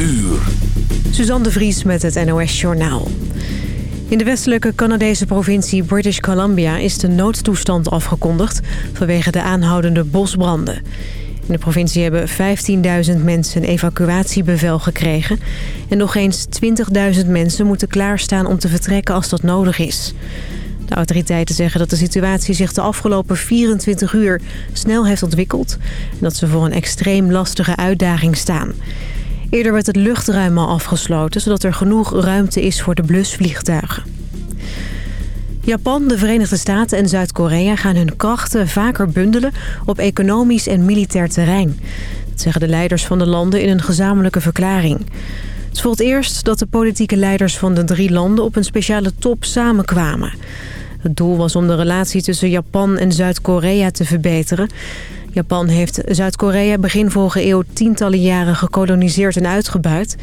uur. Suzanne de Vries met het NOS Journaal. In de westelijke Canadese provincie British Columbia is de noodtoestand afgekondigd vanwege de aanhoudende bosbranden. In de provincie hebben 15.000 mensen een evacuatiebevel gekregen. En nog eens 20.000 mensen moeten klaarstaan om te vertrekken als dat nodig is. De autoriteiten zeggen dat de situatie zich de afgelopen 24 uur snel heeft ontwikkeld... en dat ze voor een extreem lastige uitdaging staan. Eerder werd het luchtruim al afgesloten... zodat er genoeg ruimte is voor de blusvliegtuigen. Japan, de Verenigde Staten en Zuid-Korea gaan hun krachten vaker bundelen op economisch en militair terrein. Dat zeggen de leiders van de landen in een gezamenlijke verklaring. Het is eerst dat de politieke leiders van de drie landen op een speciale top samenkwamen. Het doel was om de relatie tussen Japan en Zuid-Korea te verbeteren. Japan heeft Zuid-Korea begin vorige eeuw tientallen jaren gekoloniseerd en uitgebuit.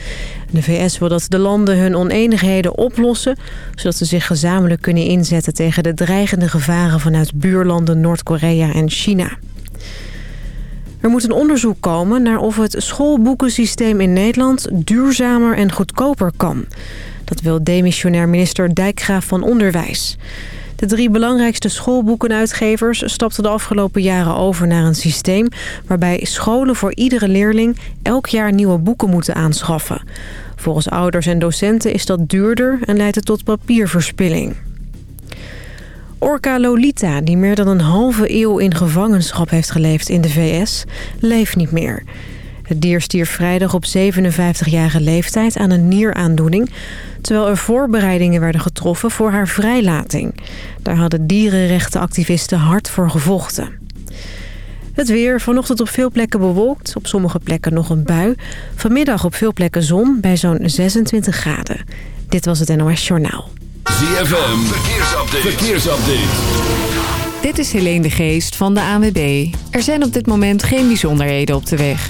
De VS wil dat de landen hun oneenigheden oplossen... zodat ze zich gezamenlijk kunnen inzetten tegen de dreigende gevaren... vanuit buurlanden Noord-Korea en China. Er moet een onderzoek komen naar of het schoolboekensysteem in Nederland... duurzamer en goedkoper kan. Dat wil demissionair minister Dijkgraaf van Onderwijs. De drie belangrijkste schoolboekenuitgevers stapten de afgelopen jaren over naar een systeem... waarbij scholen voor iedere leerling elk jaar nieuwe boeken moeten aanschaffen. Volgens ouders en docenten is dat duurder en leidt het tot papierverspilling. Orca Lolita, die meer dan een halve eeuw in gevangenschap heeft geleefd in de VS, leeft niet meer. Het dier stierf vrijdag op 57-jarige leeftijd aan een nieraandoening... terwijl er voorbereidingen werden getroffen voor haar vrijlating. Daar hadden dierenrechtenactivisten hard voor gevochten. Het weer vanochtend op veel plekken bewolkt, op sommige plekken nog een bui. Vanmiddag op veel plekken zon bij zo'n 26 graden. Dit was het NOS Journaal. ZFM, verkeersupdate. verkeersupdate. Dit is Helene de Geest van de ANWB. Er zijn op dit moment geen bijzonderheden op de weg.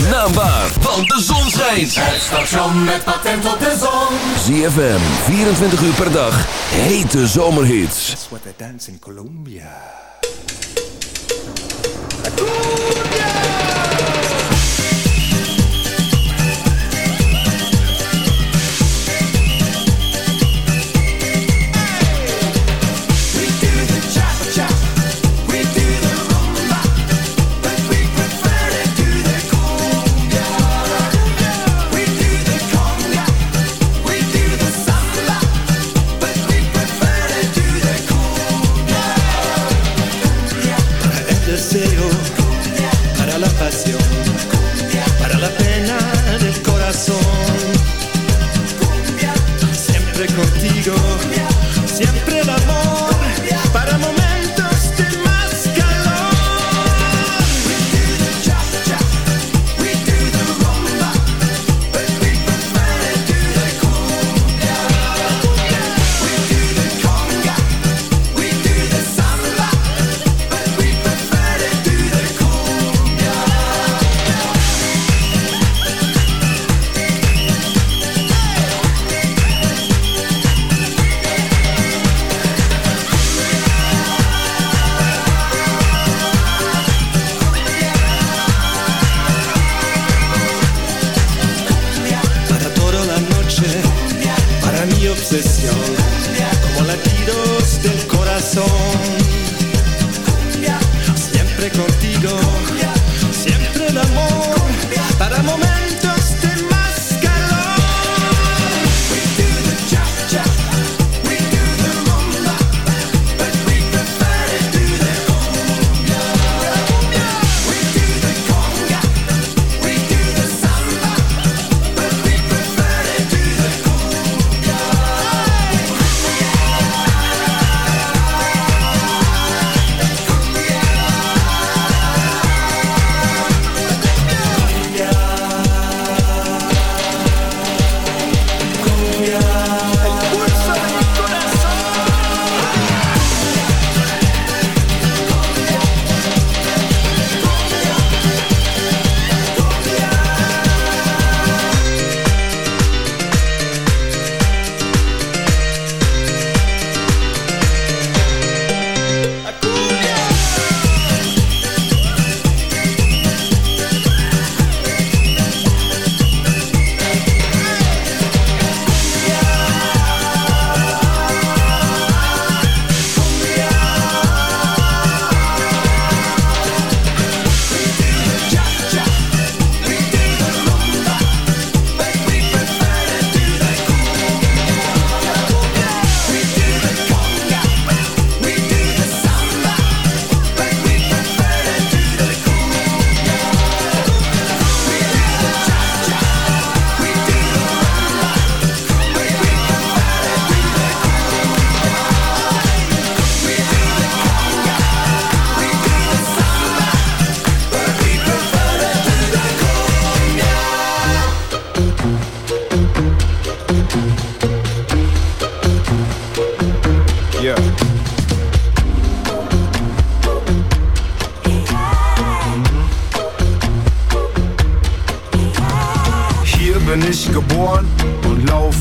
zijn naam want de zon schijnt. Het station met patent op de zon. ZFM, 24 uur per dag, hete zomerhits. That's what they dance in Colombia. Colombia!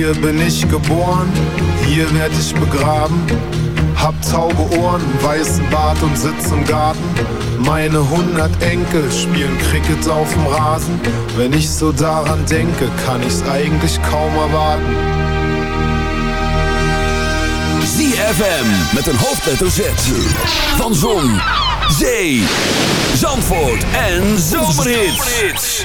Hier bin ich geboren, hier werd ich begraben. Hab tauge Ohren, weißen Bart und sitz im Garten. Meine hundert Enkel spielen Cricket auf dem Rasen. Wenn ich so daran denke, kann ich's eigentlich kaum erwarten. ZFM met een hoofdletter Z. Van Zon, Zee, Zandvoort en Zomerhits.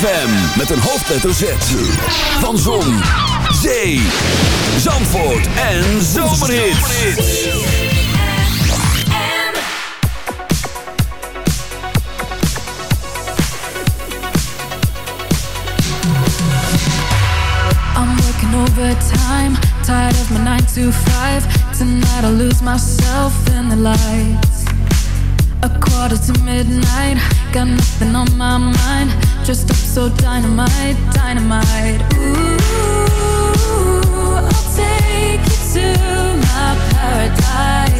ZFM met een hoofdletter Z. Van Zon, Zee, Zandvoort en Zomerhits. I'm working overtime, tired of my nine to five. Tonight I'll lose myself in the lights. A quarter to midnight, got nothing on my mind. Just up so dynamite, dynamite. Ooh, I'll take you to my paradise.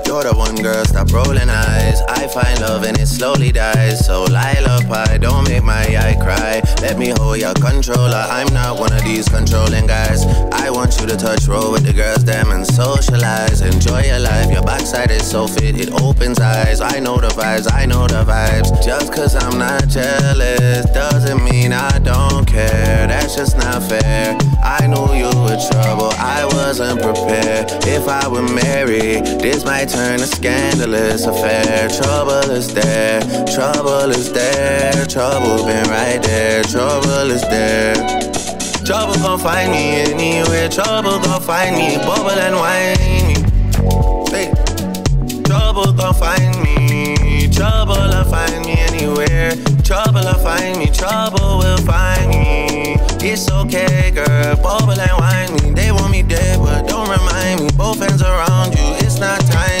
You're the one girl, stop rolling eyes. I find love and it slowly dies. So lullaby, don't make my eye cry. Let me hold your controller. I'm not one of these controlling guys. I want you to touch roll with the girls, them and socialize. Enjoy your life, your backside is so fit, it opens eyes. I know the vibes, I know the vibes. Just cause I'm not jealous doesn't mean I don't care. That's just not fair. I knew you were trouble, I wasn't prepared. If I were married, this might turn a scandalous affair. Trouble is there, trouble is there, trouble been right there, trouble is there. Trouble gon' find me anywhere, trouble gon' find me, bubble and whine me. Trouble gon' find me, trouble'll find me anywhere. Trouble'll find me, trouble will find me. It's okay, girl, bubble and whine me. They want me dead, but don't remind me. Both hands around you, it's not time.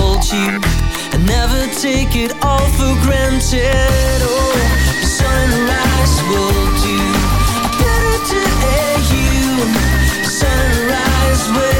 hold you and never take it all for granted. Oh, the sunrise will do better to air you. Sunrise will.